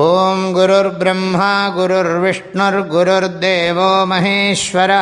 ஓம் குருர் பிரம்மா குருர் விஷ்ணுர் குருர்தேவோ மகேஸ்வர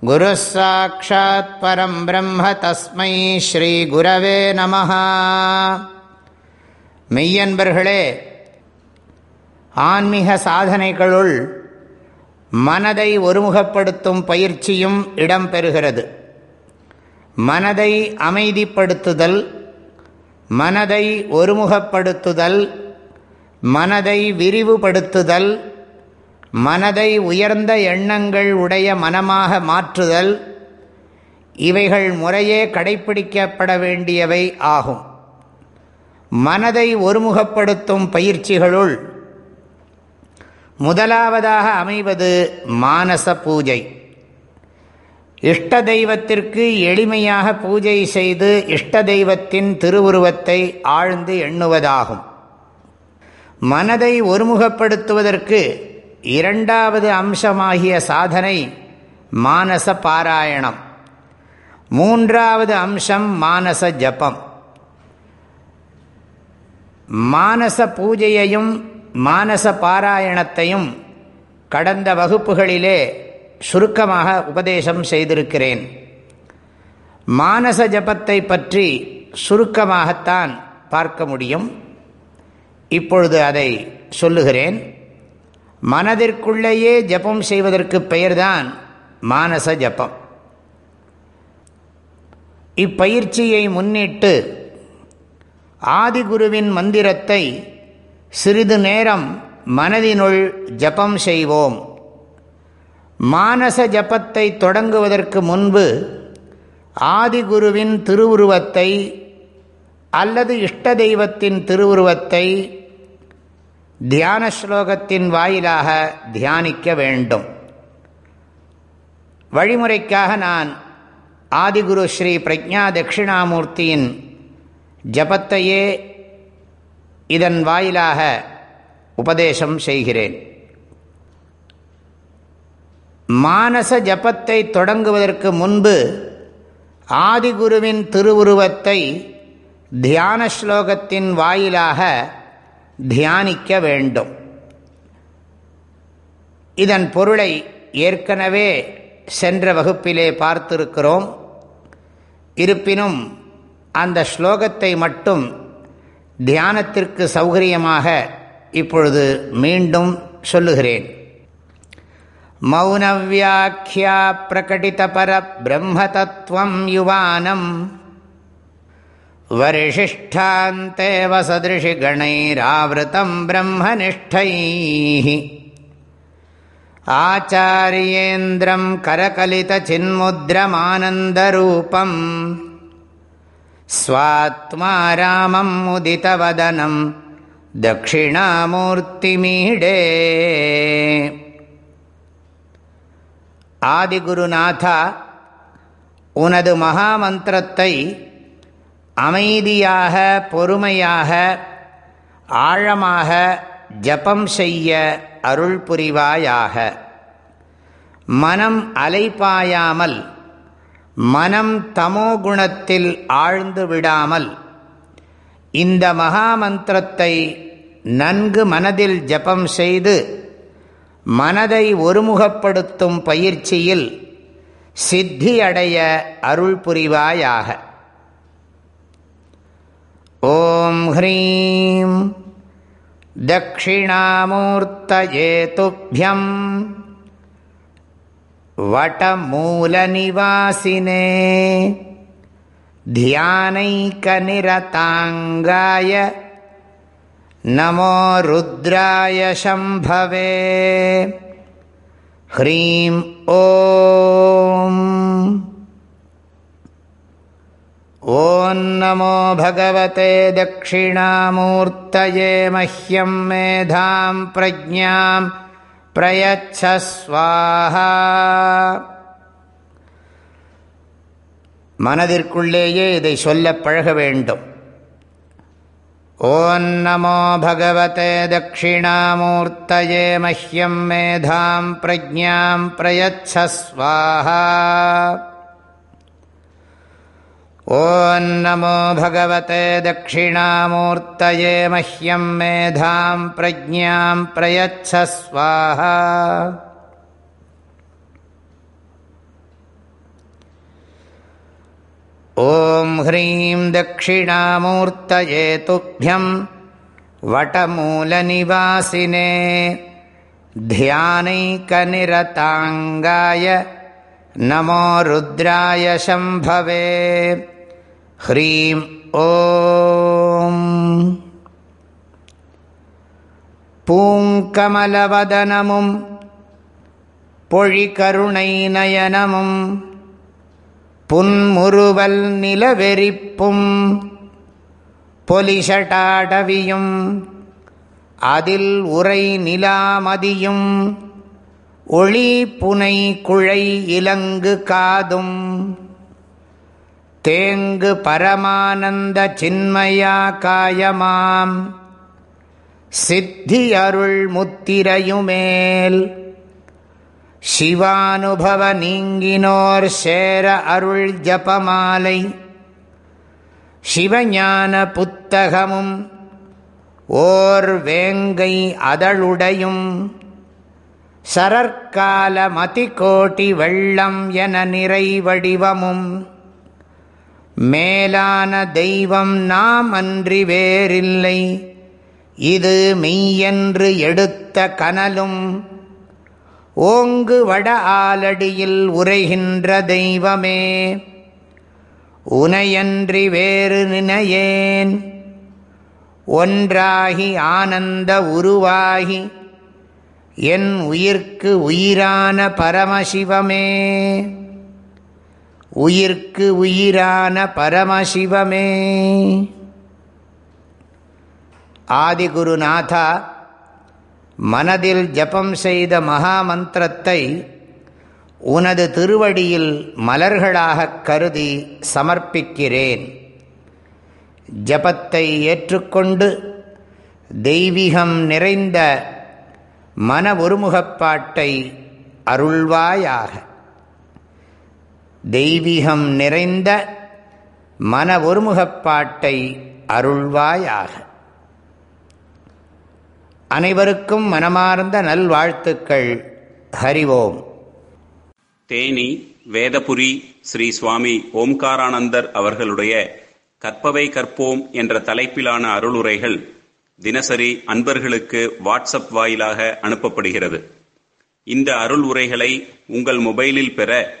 குரு சாட்சாத் பரம் பிரம்ம தஸ்மை ஸ்ரீ குரவே நம மெய்யன்பர்களே ஆன்மீக சாதனைகளுள் மனதை ஒருமுகப்படுத்தும் பயிற்சியும் இடம்பெறுகிறது. மனதை அமைதிப்படுத்துதல் மனதை ஒருமுகப்படுத்துதல் மனதை விரிவுபடுத்துதல் மனதை உயர்ந்த எண்ணங்கள் உடைய மனமாக மாற்றுதல் இவைகள் முறையே கடைப்பிடிக்கப்பட வேண்டியவை ஆகும். மனதை ஒருமுகப்படுத்தும் பயிற்சிகளுள் முதலாவதாக அமைவது மானச பூஜை. இஷ்ட தெய்வத்திற்கு எளிமையாக பூஜை செய்து இஷ்ட தெய்வத்தின் திருவுருவத்தை ஆழ்ந்து எண்ணுவதாகும். மனதை ஒருமுகப்படுத்துவதற்கு இரண்டாவது அம்சமாகிய சாதனை மானச பாராயணம். மூன்றாவது அம்சம் மானச ஜபம். மானச பூஜையையும் மானச பாராயணத்தையும் கடந்த வகுப்புகளிலே சுருக்கமாக உபதேசம் செய்திருக்கிறேன். மானச ஜபத்தை பற்றி சுருக்கமாகத்தான் பார்க்க முடியும். இப்பொழுது அதை சொல்லுகிறேன். மனதிற்குள்ளேயே ஜபம் செய்வதற்கு பெயர்தான் மானச ஜபம். இப்பயிற்சியை முன்னிட்டு ஆதிகுருவின் மந்திரத்தை சிறிது நேரம் மனதினுள் ஜபம் செய்வோம். மானச ஜபத்தை தொடங்குவதற்கு முன்பு ஆதிகுருவின் திருவுருவத்தை அல்லது இஷ்ட தெய்வத்தின் திருவுருவத்தை தியான ஸ்லோகத்தின் வாயிலாக தியானிக்க வேண்டும். வழிமுறைக்காக நான் ஆதிகுரு ஸ்ரீ பிரஜா தட்சிணாமூர்த்தியின் ஜபத்தையே இதன் வாயிலாக உபதேசம் செய்கிறேன். மானச ஜபத்தை தொடங்குவதற்கு முன்பு ஆதிகுருவின் திருவுருவத்தை தியான ஸ்லோகத்தின் வாயிலாக தியானிக்க வேண்டும். இதன் பொருளை ஏற்கனவே சென்ற வகுப்பிலே பார்த்திருக்கிறோம். இருப்பினும் அந்த ஸ்லோகத்தை மட்டும் தியானத்திற்கு சௌகரியமாக இப்பொழுது மீண்டும் சொல்லுகிறேன். மௌனவியாக்கியா பிரகடிதபர பிரம்மதத்துவம் யுவானம் वरिशिष्ठान्तेव सदृशिगणैरावृतं ब्रह्मनिष्ठैः आचार्येन्द्रं करकलितचिन्मुद्रमानन्दरूपम् स्वात्मा रामम् उदितवदनं दक्षिणामूर्तिमीडे ஆதிகுருநாதா உனது மகாமந்திரத்தை அமைதியாக பொறுமையாக ஆழமாக ஜபம் செய்ய அருள் புரிவாயாக. மனம் அலைப்பாயாமல் மனம் தமோகுணத்தில் ஆழ்ந்து விடாமல் இந்த மகாமந்திரத்தை நன்கு மனதில் ஜபம் செய்து மனதை ஒருமுகப்படுத்தும் பயிற்சியில் சித்தியடைய அருள் புரிவாயாக. ॐ ह्रीं दक्षिणामूर्तये तुभ्यं वटमूलनिवासिने ध्यानैकनिरताङ्गाय नमो रुद्राय शम्भवे ह्रीं ॐ ॐ नमो भगवते दक्षिणामूर्तये मह्यं मेधां प्रज्ञां प्रयच्छ स्वाहा மனதிற்குள்ளேயே இதை சொல்ல பழக வேண்டும் ஓம் நமோ பகவதே தட்சிணாமூர்த்தயே மஹ்யம் மேதாம் பிரஜாம் பிரயச்சஸ்வாஹா नमो भगवते दक्षिणामूर्तये मह्यं मेधां प्रज्ञां प्रयच्छ स्वाहा। ॐ ह्रीं दक्षिणामूर्तये तुभ्यं वटमूलनिवासिने ध्यानैकनिरताङ्गाय नमो रुद्राय शम्भवे ஹ்ரீம் ஓம். பூங்கமலவதனமும் பொழிகருணை நயனமும் புன்முறுவல் நிலவெறிப்பும் பொலிஷடாடவியும் அதில் உரை நிலாமதியும் ஒளி புனை குழை இலங்கு காதும். தேங்கு பரமானந்த சின்மயா காயமாம். சித்தி அருள் முத்திரையுமேல். சிவானுபவ நீங்கினோர் சேர அருள் ஜபமாலை. சிவஞான புத்தகமும் ஓர் வேங்கை அதழுடையும். சரற்கால மதிகோட்டி வெள்ளம் என நிறைவடிவமும் மேலான தெய்வம் நாம் அன்றி வேறில்லை. இது மெய்யென்று எடுத்த கனலும். ஓங்கு வட ஆலடியில் உரைகின்ற தெய்வமே. உனையன்றி வேறு நினையேன். ஒன்றாகி ஆனந்த உருவாகி என் உயிர்க்கு உயிரான பரமசிவமே. உயிர்க்கு உயிரான பரமசிவமே. ஆதிகுருநாதா மனதில் ஜபம் செய்த மகாமந்திரத்தை உனது திருவடியில் மலர்களாகக் கருதி சமர்ப்பிக்கிறேன். ஜபத்தை ஏற்றுக்கொண்டு தெய்வீகம் நிறைந்த மன ஒருமுகப்பாட்டை அருள்வாயாக. தெய்வீகம் நிறைந்த மன ஒருமுகப்பாட்டை அருள்வாயாக. அனைவருக்கும் மனமார்ந்த நல்வாழ்த்துக்கள். ஹரிவோம் தேனி வேதபுரி ஸ்ரீ சுவாமி ஓம்காரானந்தர் அவர்களுடைய கற்பவை கற்போம் என்ற தலைப்பிலான அருளுரைகள் தினசரி அன்பர்களுக்கு வாட்ஸ்அப் வாயிலாக அனுப்பப்படுகிறது. இந்த அருள் உரைகளை உங்கள் மொபைலில் பெற